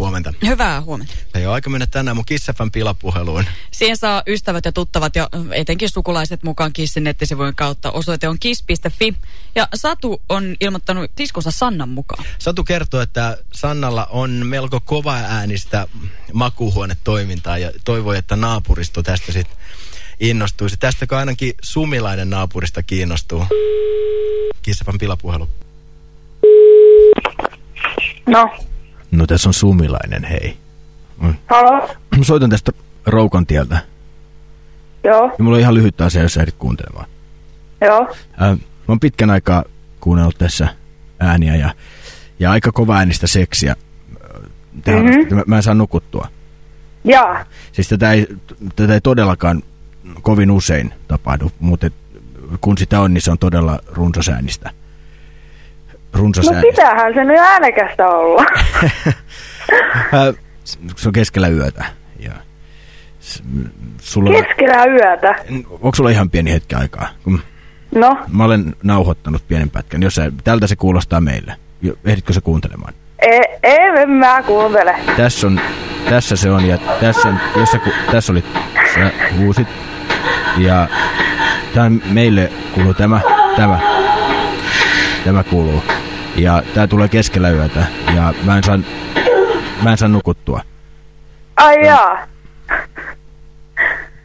huomenta. Hyvää huomenta. Ei ole aika mennä tänään mun Kissafan pilapuheluun. Siihen saa ystävät ja tuttavat ja etenkin sukulaiset mukaan Kissin nettisivujen kautta. Osoite on kiss.fi. Ja Satu on ilmoittanut tiskonsa Sannan mukaan. Satu kertoo, että Sannalla on melko kova äänistä makuuhuonetoimintaa ja toivoi, että naapuristo tästä sitten innostuisi. Tästäkö ainakin sumilainen naapurista kiinnostuu? Kissafan pilapuhelu. No, No tässä on sumilainen, hei. halo? Soitan tästä Roukan tieltä. Joo, Ja mulla on ihan lyhyt asia, jos ehdit kuuntelemaan. joo. Ää, mä oon pitkän aikaa kuunnellut tässä ääniä ja, ja aika kova äänistä seksiä. Mhm. asti. mä, mä en saa nukuttua. Jaa. Siis tätä ei, tätä ei todellakaan kovin usein tapahdu, mutta kun sitä on, niin se on todella runsasäänistä. No Runsasäänistä. pitäähän se nyt äänekästä olla. Ää, se on keskellä yötä. Ja, sulla, Keskellä yötä. onko sulla ihan pieni hetki aikaa? No, mä olen nauhoittanut pienen pätkän. Jos sä, tältä se kuulostaa meille. Ehditkö se kuuntelemaan? ei, ei mä kuuntele. Tässä on, tässä se on ja tässä on, jos sä, ku- tässä oli, sä huusit ja tämän meille kuuluu tämä, tämä, tämä kuuluu ja tää tulee keskellä yötä ja mä en saa, mä en saa nukuttua. Ai jaa.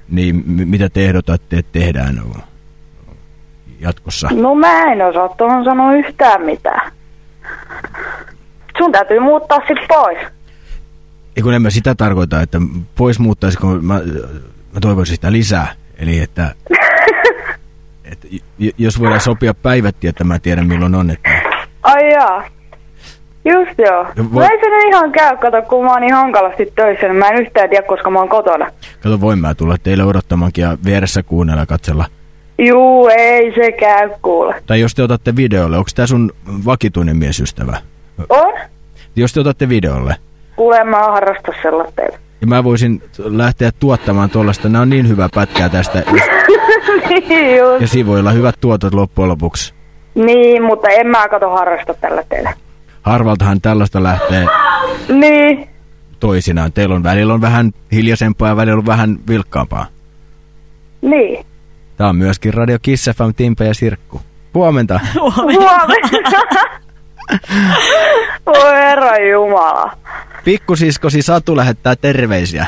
Niin mitä te ehdotatte, että tehdään jatkossa? No mä en osaa tuohon sanoa yhtään mitään. Sun täytyy muuttaa sit pois. Ei kun en mä sitä tarkoita, että pois muuttaisiko, mä, mä toivoisin sitä lisää. Eli että, että jos voidaan sopia päivät, että mä tiedän milloin on, että Ai jaa. Just joo. Ja No voi- ei se nyt ihan käy, kato, kun mä oon niin hankalasti töissä, niin mä en yhtään tiedä, koska mä oon kotona. kato voin mä tulla teille odottamankin ja vieressä kuunnella ja katsella. Juu, ei se käy, kuule. Tai jos te otatte videolle, onko tämä sun vakituinen miesystävä? On? Jos te otatte videolle, Kuule, en mä harrasta sellaista. ja mä voisin lähteä tuottamaan tuollaista, nämä on niin hyvä pätkää tästä, ja, niin just. ja siinä voi olla hyvät tuotot loppujen lopuksi. Niin, mutta en mä kato harrasta tällä teillä. Harvaltahan tällaista lähtee Niin. toisinaan. Teillä on välillä on vähän hiljaisempaa ja välillä on vähän vilkkaampaa. Niin. Tämä on myöskin Radio Kiss FM, Timpe ja Sirkku. Huomenta. Huomenna. Voi herra jumala. Pikkusiskosi Satu lähettää terveisiä.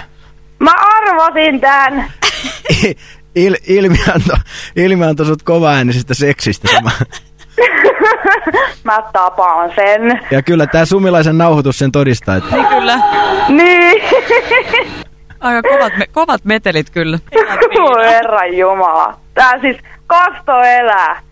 Mä arvasin tän. Il, ilmianto, ilmianto sut kovaäänisestä seksistä. Sama. mä tapaan sen. Ja kyllä tämä sumilaisen nauhoitus sen todistaa, että Niin kyllä. Niin. Aika kovat, me, kovat metelit kyllä. Voi herra jumala. Tää siis kasto elää.